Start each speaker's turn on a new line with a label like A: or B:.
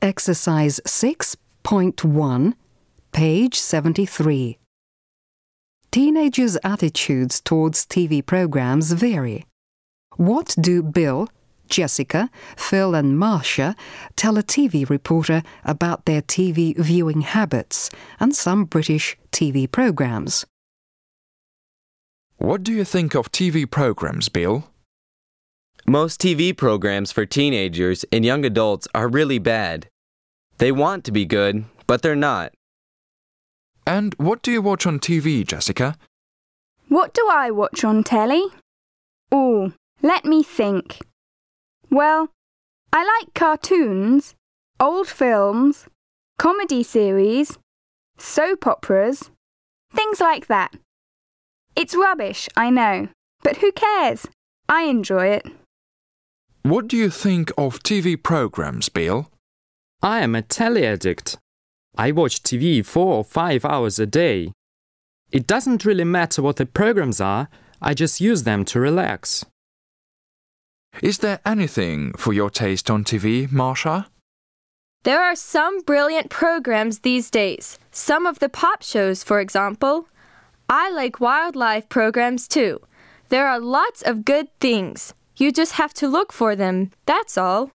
A: Exercise 6.1, page 73. Teenagers' attitudes towards TV programs vary. What do Bill, Jessica, Phil, and Marcia tell a TV reporter about their TV viewing habits and some British TV programs?
B: What do you think of TV programs, Bill?
C: Most TV programs for teenagers and young adults are really bad. They want to be good, but they're not.
B: And what do you watch on TV, Jessica?
D: What do I watch on telly? Oh, let me think. Well, I like cartoons, old films, comedy series, soap operas, things like that. It's rubbish, I know, but who cares? I enjoy it.
B: What do you think of TV programs, Bill?
E: I am a telly addict. I watch TV four or five hours a day. It doesn't really matter what the programs are, I just use them to relax.
B: Is there anything for your taste on TV, Marcia?
F: There are some brilliant programs these days. Some of the pop shows, for example. I like wildlife programs too. There are lots of good things. You just have to look for them, that's all.